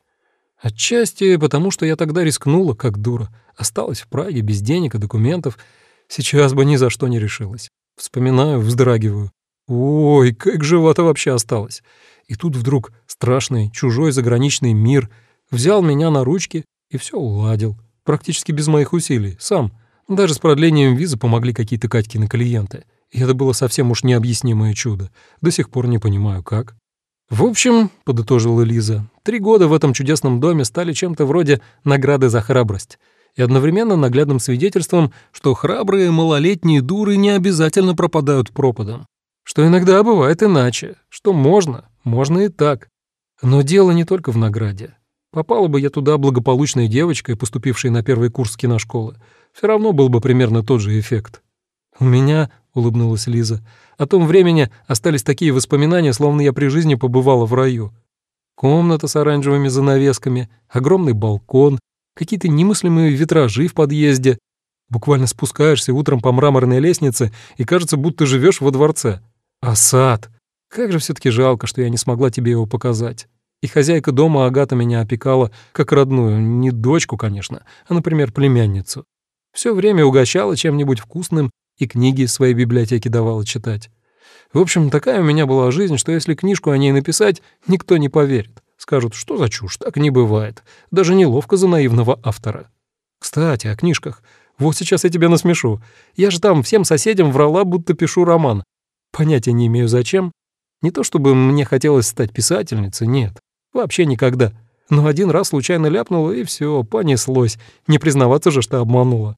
Отчасти потому, что я тогда рискнула, как дура. Осталась в Праге без денег и документов. Сейчас бы ни за что не решилась. Вспоминаю, вздрагиваю. Ой, как жива-то вообще осталась. И тут вдруг страшный чужой заграничный мир взял меня на ручки и все уладил. Практически без моих усилий, сам. Даже с продлением визы помогли какие-то Катькины клиенты. И это было совсем уж необъяснимое чудо. До сих пор не понимаю, как. «В общем», — подытожила Лиза, — «три года в этом чудесном доме стали чем-то вроде награды за храбрость» и одновременно наглядным свидетельством, что храбрые малолетние дуры не обязательно пропадают пропадом. Что иногда бывает иначе, что можно, можно и так. Но дело не только в награде. Попала бы я туда благополучной девочкой, поступившей на первый курс киношколы, все равно был бы примерно тот же эффект. «У меня», — улыбнулась Лиза, — «о том времени остались такие воспоминания, словно я при жизни побывала в раю. Комната с оранжевыми занавесками, огромный балкон, какие-то немыслимые витражи в подъезде. Буквально спускаешься утром по мраморной лестнице и кажется, будто живешь во дворце. А сад? Как же все таки жалко, что я не смогла тебе его показать. И хозяйка дома Агата меня опекала как родную, не дочку, конечно, а, например, племянницу. Все время угощала чем-нибудь вкусным и книги из своей библиотеки давала читать. В общем, такая у меня была жизнь, что если книжку о ней написать, никто не поверит. Скажут, что за чушь, так не бывает. Даже неловко за наивного автора. Кстати, о книжках. Вот сейчас я тебя насмешу. Я же там всем соседям врала, будто пишу роман. Понятия не имею зачем. Не то чтобы мне хотелось стать писательницей, нет. Вообще никогда. Но один раз случайно ляпнула, и все, понеслось. Не признаваться же, что обманула.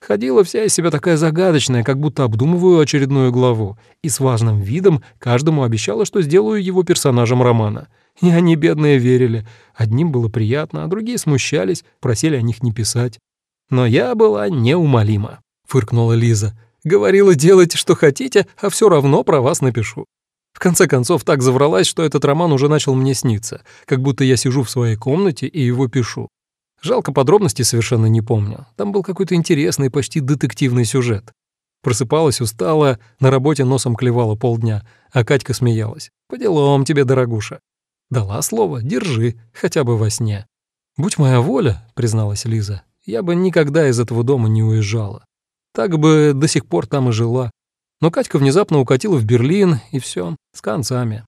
Ходила вся из себя такая загадочная, как будто обдумываю очередную главу, и с важным видом каждому обещала, что сделаю его персонажем романа. И они, бедные, верили. Одним было приятно, а другие смущались, просили о них не писать. Но я была неумолима, — фыркнула Лиза. Говорила, делайте, что хотите, а все равно про вас напишу. Конце концов, так завралась, что этот роман уже начал мне сниться, как будто я сижу в своей комнате и его пишу. Жалко, подробностей совершенно не помню. Там был какой-то интересный, почти детективный сюжет. Просыпалась устала, на работе носом клевала полдня, а Катька смеялась. «По делам тебе, дорогуша». «Дала слово, держи, хотя бы во сне». «Будь моя воля», — призналась Лиза, — «я бы никогда из этого дома не уезжала. Так бы до сих пор там и жила. Но Катька внезапно укатила в Берлин, и все, с концами.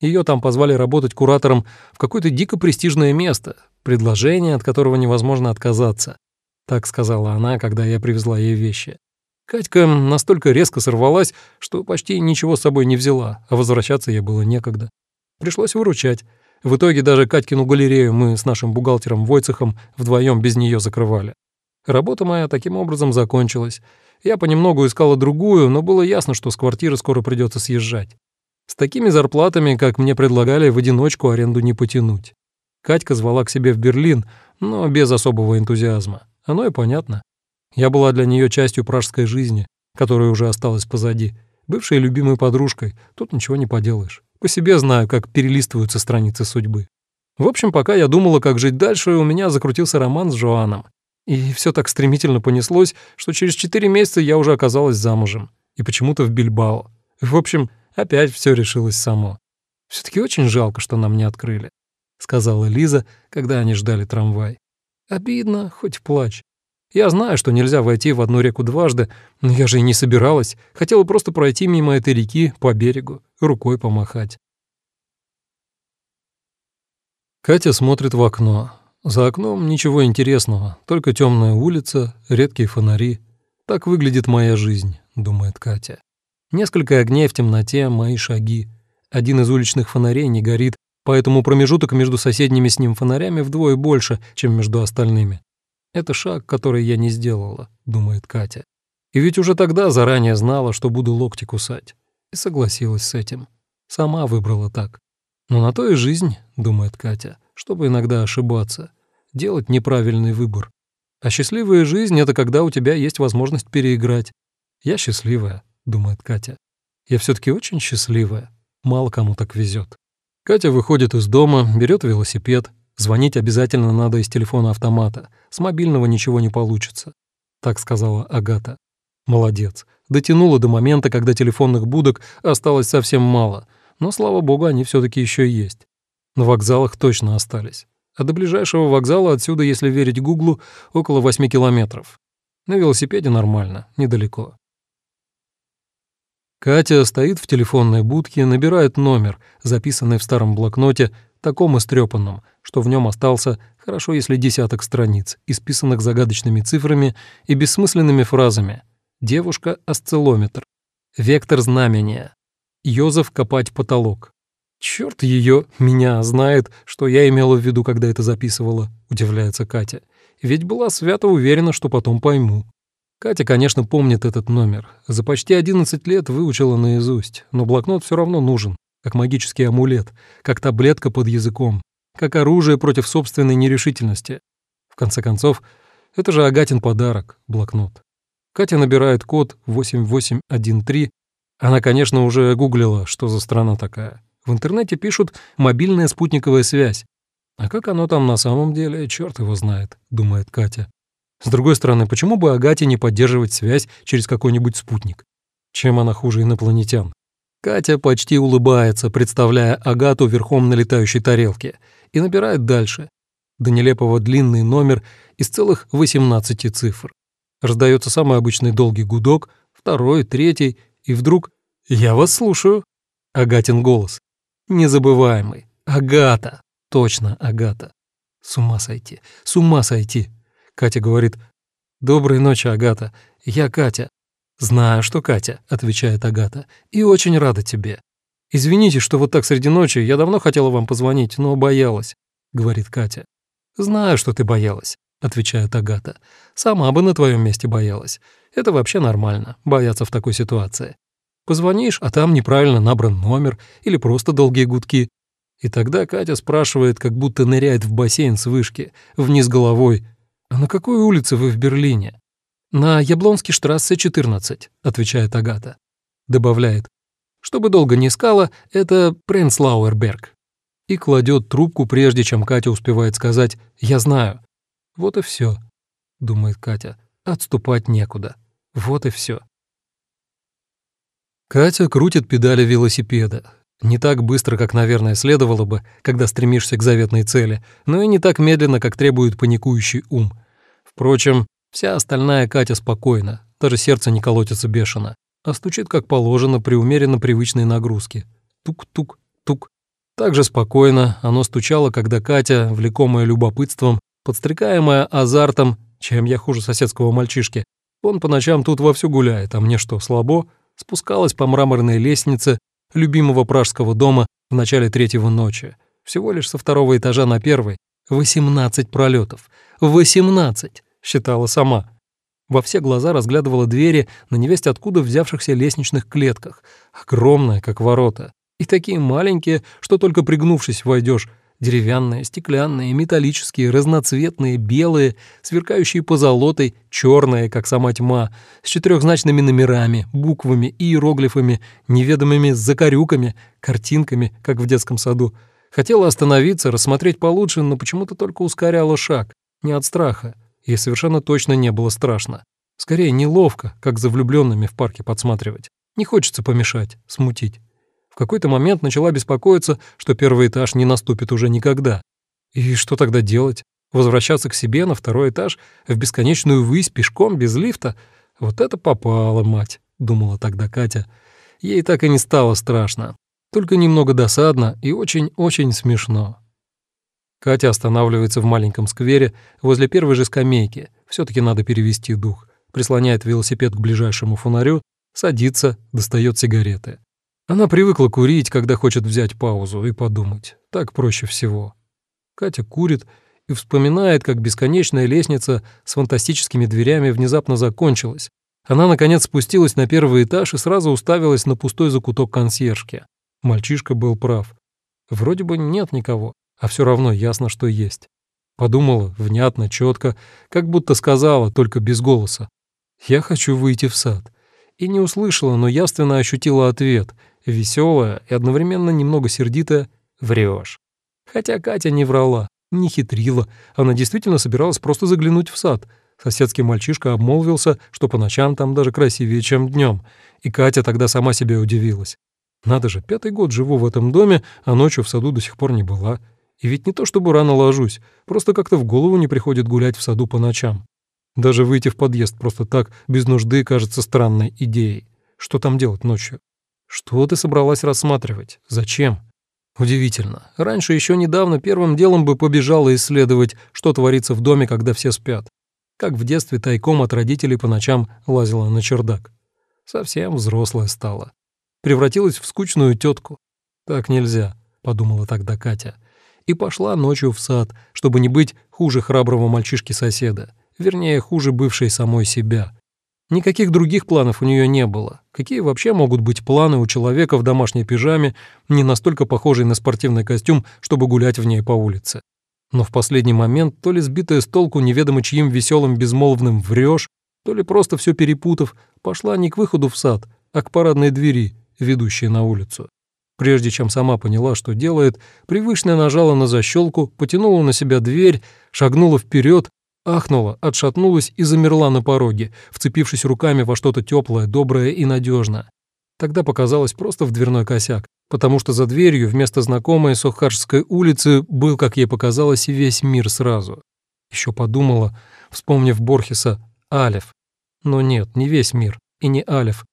Ее там позвали работать куратором в какое-то дико престижное место, предложение, от которого невозможно отказаться. Так сказала она, когда я привезла ей вещи. Катька настолько резко сорвалась, что почти ничего с собой не взяла, а возвращаться ей было некогда. Пришлось выручать. В итоге даже Катькину галерею мы с нашим бухгалтером Войцехом вдвоем без нее закрывали. Работа моя таким образом закончилась. Я понемногу искала другую, но было ясно, что с квартиры скоро придется съезжать. С такими зарплатами, как мне предлагали, в одиночку аренду не потянуть. Катька звала к себе в Берлин, но без особого энтузиазма. Оно и понятно. Я была для нее частью пражской жизни, которая уже осталась позади. Бывшей любимой подружкой, тут ничего не поделаешь. По себе знаю, как перелистываются страницы судьбы. В общем, пока я думала, как жить дальше, у меня закрутился роман с Жоаном. И все так стремительно понеслось, что через четыре месяца я уже оказалась замужем. И почему-то в Бильбао. В общем, опять все решилось само. все таки очень жалко, что нам не открыли», — сказала Лиза, когда они ждали трамвай. Обидно, хоть плачь. Я знаю, что нельзя войти в одну реку дважды, но я же и не собиралась. Хотела просто пройти мимо этой реки по берегу, рукой помахать. Катя смотрит в окно. За окном ничего интересного, только темная улица, редкие фонари. Так выглядит моя жизнь, думает Катя. Несколько огней в темноте, мои шаги. Один из уличных фонарей не горит, поэтому промежуток между соседними с ним фонарями вдвое больше, чем между остальными. Это шаг, который я не сделала, думает Катя. И ведь уже тогда заранее знала, что буду локти кусать. И согласилась с этим. Сама выбрала так. Но на то и жизнь, думает Катя, чтобы иногда ошибаться, делать неправильный выбор. А счастливая жизнь — это когда у тебя есть возможность переиграть. Я счастливая, думает Катя. Я все таки очень счастливая. Мало кому так везет. Катя выходит из дома, берет велосипед. Звонить обязательно надо из телефона автомата. С мобильного ничего не получится. Так сказала Агата. Молодец. Дотянула до момента, когда телефонных будок осталось совсем мало. Но, слава богу, они все таки еще есть. На вокзалах точно остались. А до ближайшего вокзала отсюда, если верить Гуглу, около 8 километров. На велосипеде нормально, недалеко. Катя стоит в телефонной будке, набирает номер, записанный в старом блокноте, таком истрепанном, что в нем остался, хорошо если десяток страниц, исписанных загадочными цифрами и бессмысленными фразами. «Девушка-осциллометр», «Вектор знамения», «Йозеф копать потолок». Черт ее, меня знает, что я имела в виду, когда это записывала, удивляется Катя. Ведь была свято уверена, что потом пойму. Катя, конечно, помнит этот номер. За почти 11 лет выучила наизусть, но блокнот все равно нужен, как магический амулет, как таблетка под языком, как оружие против собственной нерешительности. В конце концов, это же Агатин подарок, блокнот. Катя набирает код 8813. Она, конечно, уже гуглила, что за страна такая. В интернете пишут «мобильная спутниковая связь». А как оно там на самом деле, черт его знает, думает Катя. С другой стороны, почему бы Агате не поддерживать связь через какой-нибудь спутник? Чем она хуже инопланетян? Катя почти улыбается, представляя Агату верхом на летающей тарелке, и набирает дальше. До нелепого длинный номер из целых 18 цифр. Раздается самый обычный долгий гудок, второй, третий, и вдруг «Я вас слушаю». Агатин голос. Незабываемый. Агата. Точно, Агата. С ума сойти, с ума сойти. Катя говорит, «Доброй ночи, Агата. Я Катя». «Знаю, что Катя», — отвечает Агата, — «и очень рада тебе». «Извините, что вот так среди ночи, я давно хотела вам позвонить, но боялась», — говорит Катя. «Знаю, что ты боялась», — отвечает Агата. «Сама бы на твоем месте боялась. Это вообще нормально, бояться в такой ситуации. Позвонишь, а там неправильно набран номер или просто долгие гудки. И тогда Катя спрашивает, как будто ныряет в бассейн с вышки, вниз головой, «А на какой улице вы в Берлине?» «На Яблонский штрассе 14», — отвечает Агата. Добавляет, «Чтобы долго не искала, это Пренслауэрберг». И кладет трубку, прежде чем Катя успевает сказать «Я знаю». «Вот и все, думает Катя. «Отступать некуда. Вот и все. Катя крутит педали велосипеда. Не так быстро, как, наверное, следовало бы, когда стремишься к заветной цели, но и не так медленно, как требует паникующий ум. Впрочем, вся остальная Катя спокойна, даже сердце не колотится бешено, а стучит как положено при умеренно привычной нагрузке. Тук-тук-тук. Так же спокойно оно стучало, когда Катя, влекомая любопытством, подстрекаемая азартом, чем я хуже соседского мальчишки, он по ночам тут вовсю гуляет, а мне что, слабо? Спускалась по мраморной лестнице, любимого пражского дома в начале третьего ночи. Всего лишь со второго этажа на первый. 18 пролетов. 18! считала сама. Во все глаза разглядывала двери на невесть откуда взявшихся лестничных клетках, огромные, как ворота, и такие маленькие, что только пригнувшись войдешь, деревянные, стеклянные, металлические, разноцветные, белые, сверкающие позолотой, черные, как сама тьма, с четырехзначными номерами, буквами, иероглифами, неведомыми закорюками, картинками, как в детском саду. Хотела остановиться, рассмотреть получше, но почему-то только ускоряла шаг, не от страха. Ей совершенно точно не было страшно. Скорее, неловко, как за влюбленными в парке подсматривать. Не хочется помешать, смутить. В какой-то момент начала беспокоиться, что первый этаж не наступит уже никогда. И что тогда делать? Возвращаться к себе на второй этаж в бесконечную высь пешком без лифта — вот это попало, мать, — думала тогда Катя. Ей так и не стало страшно, только немного досадно и очень-очень смешно. Катя останавливается в маленьком сквере возле первой же скамейки, все таки надо перевести дух, прислоняет велосипед к ближайшему фонарю, садится, достает сигареты. Она привыкла курить, когда хочет взять паузу и подумать. Так проще всего. Катя курит и вспоминает, как бесконечная лестница с фантастическими дверями внезапно закончилась. Она, наконец, спустилась на первый этаж и сразу уставилась на пустой закуток консьержки. Мальчишка был прав. Вроде бы нет никого, а все равно ясно, что есть. Подумала, внятно, четко, как будто сказала, только без голоса. «Я хочу выйти в сад». И не услышала, но явственно ощутила ответ, веселая и одновременно немного сердитая «Врешь». Хотя Катя не врала не хитрила, она действительно собиралась просто заглянуть в сад. Соседский мальчишка обмолвился, что по ночам там даже красивее, чем днем, и Катя тогда сама себе удивилась. Надо же, пятый год живу в этом доме, а ночью в саду до сих пор не была. И ведь не то чтобы рано ложусь, просто как-то в голову не приходит гулять в саду по ночам. Даже выйти в подъезд просто так, без нужды, кажется странной идеей. Что там делать ночью? Что ты собралась рассматривать? Зачем? Удивительно. Раньше еще недавно первым делом бы побежала исследовать, что творится в доме, когда все спят. Как в детстве тайком от родителей по ночам лазила на чердак. Совсем взрослая стала. Превратилась в скучную тетку. Так нельзя, подумала тогда Катя. И пошла ночью в сад, чтобы не быть хуже храброго мальчишки-соседа, вернее, хуже бывшей самой себя. Никаких других планов у нее не было. Какие вообще могут быть планы у человека в домашней пижаме, не настолько похожей на спортивный костюм, чтобы гулять в ней по улице? Но в последний момент, то ли сбитая с толку неведомо чьим веселым безмолвным врешь, то ли просто все перепутав, пошла не к выходу в сад, а к парадной двери, ведущей на улицу. Прежде чем сама поняла, что делает, привычно нажала на защелку, потянула на себя дверь, шагнула вперед Ахнула, отшатнулась и замерла на пороге, вцепившись руками во что-то теплое, доброе и надежное. Тогда показалось просто в дверной косяк, потому что за дверью вместо знакомой Сохарской улицы был, как ей показалось, весь мир сразу. Еще подумала, вспомнив Борхеса, Алев. Но нет, не весь мир и не Алев.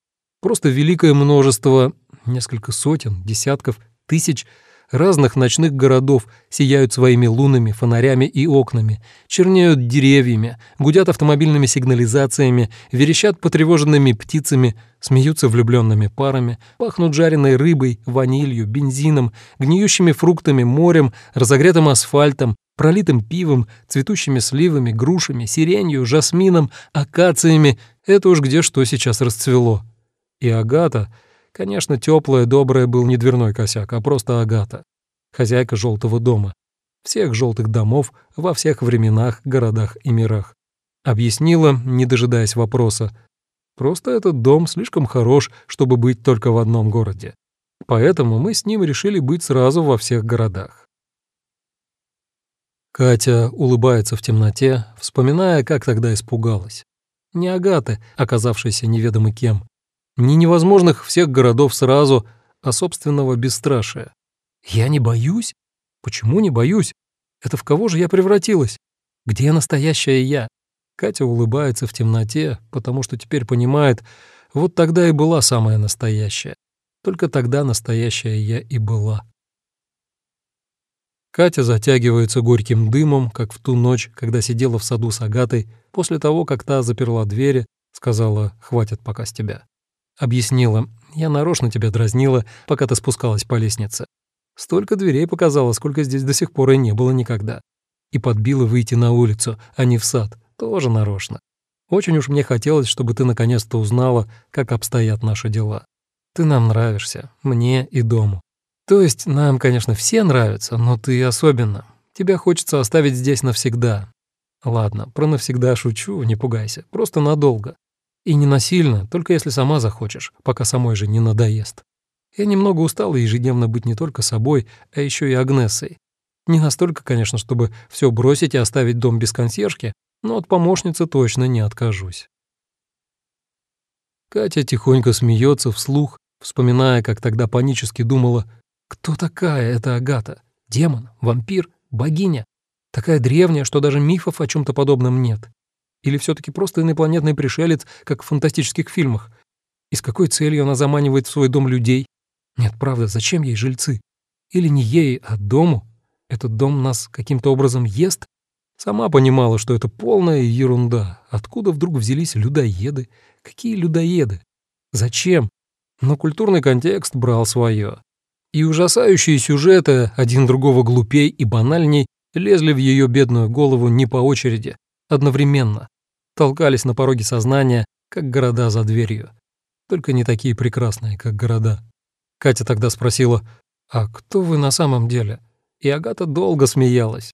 Просто великое множество, несколько сотен, десятков, тысяч разных ночных городов сияют своими лунами, фонарями и окнами, чернеют деревьями, гудят автомобильными сигнализациями, верещат потревоженными птицами, смеются влюбленными парами, пахнут жареной рыбой, ванилью, бензином, гниющими фруктами, морем, разогретым асфальтом, пролитым пивом, цветущими сливами, грушами, сиренью, жасмином, акациями. Это уж где что сейчас расцвело. И Агата Конечно, теплая, добрая был не дверной косяк, а просто Агата, хозяйка желтого дома, всех желтых домов во всех временах, городах и мирах. Объяснила, не дожидаясь вопроса, просто этот дом слишком хорош, чтобы быть только в одном городе. Поэтому мы с ним решили быть сразу во всех городах. Катя улыбается в темноте, вспоминая, как тогда испугалась. Не Агаты, оказавшейся неведомо кем, не невозможных всех городов сразу, а собственного бесстрашия. Я не боюсь? Почему не боюсь? Это в кого же я превратилась? Где настоящая я? Катя улыбается в темноте, потому что теперь понимает, вот тогда и была самая настоящая. Только тогда настоящая я и была. Катя затягивается горьким дымом, как в ту ночь, когда сидела в саду с Агатой, после того, как та заперла двери, сказала «хватит пока с тебя». Объяснила, я нарочно тебя дразнила, пока ты спускалась по лестнице. Столько дверей показала, сколько здесь до сих пор и не было никогда. И подбила выйти на улицу, а не в сад, тоже нарочно. Очень уж мне хотелось, чтобы ты наконец-то узнала, как обстоят наши дела. Ты нам нравишься, мне и дому. То есть нам, конечно, все нравятся, но ты особенно. Тебя хочется оставить здесь навсегда. Ладно, про навсегда шучу, не пугайся, просто надолго. И не насильно, только если сама захочешь, пока самой же не надоест. Я немного устала ежедневно быть не только собой, а еще и Агнесой. Не настолько, конечно, чтобы все бросить и оставить дом без консьержки, но от помощницы точно не откажусь. Катя тихонько смеется вслух, вспоминая, как тогда панически думала, кто такая эта Агата? Демон? Вампир? Богиня? Такая древняя, что даже мифов о чем то подобном нет. Или все таки просто инопланетный пришелец, как в фантастических фильмах? И с какой целью она заманивает в свой дом людей? Нет, правда, зачем ей жильцы? Или не ей, а дому? Этот дом нас каким-то образом ест? Сама понимала, что это полная ерунда. Откуда вдруг взялись людоеды? Какие людоеды? Зачем? Но культурный контекст брал свое. И ужасающие сюжеты, один другого глупей и банальней, лезли в ее бедную голову не по очереди, одновременно. Толкались на пороге сознания, как города за дверью. Только не такие прекрасные, как города. Катя тогда спросила, «А кто вы на самом деле?» И Агата долго смеялась.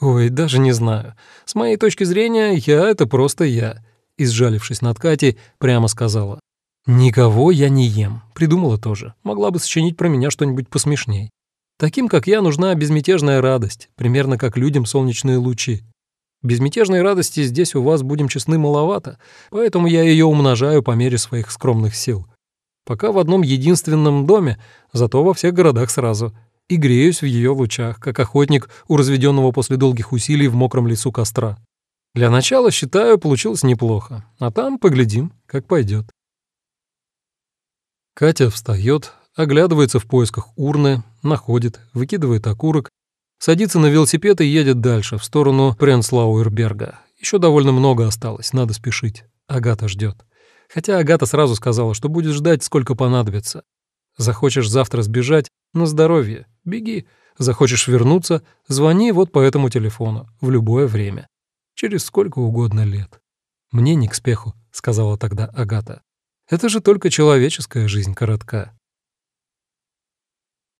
«Ой, даже не знаю. С моей точки зрения, я — это просто я», и, сжалившись над Катей, прямо сказала. «Никого я не ем». Придумала тоже. Могла бы сочинить про меня что-нибудь посмешней. Таким, как я, нужна безмятежная радость, примерно как людям солнечные лучи. Безмятежной радости здесь у вас, будем честны, маловато, поэтому я ее умножаю по мере своих скромных сил. Пока в одном единственном доме, зато во всех городах сразу — и греюсь в ее лучах, как охотник у разведенного после долгих усилий в мокром лесу костра. Для начала, считаю, получилось неплохо, а там поглядим, как пойдет. Катя встает, оглядывается в поисках урны, находит, выкидывает окурок, садится на велосипед и едет дальше, в сторону Пренслауэрберга. Еще довольно много осталось, надо спешить. Агата ждет. Хотя Агата сразу сказала, что будет ждать, сколько понадобится. Захочешь завтра сбежать — на здоровье, беги. Захочешь вернуться — звони вот по этому телефону, в любое время. Через сколько угодно лет. «Мне не к спеху», — сказала тогда Агата. «Это же только человеческая жизнь коротка.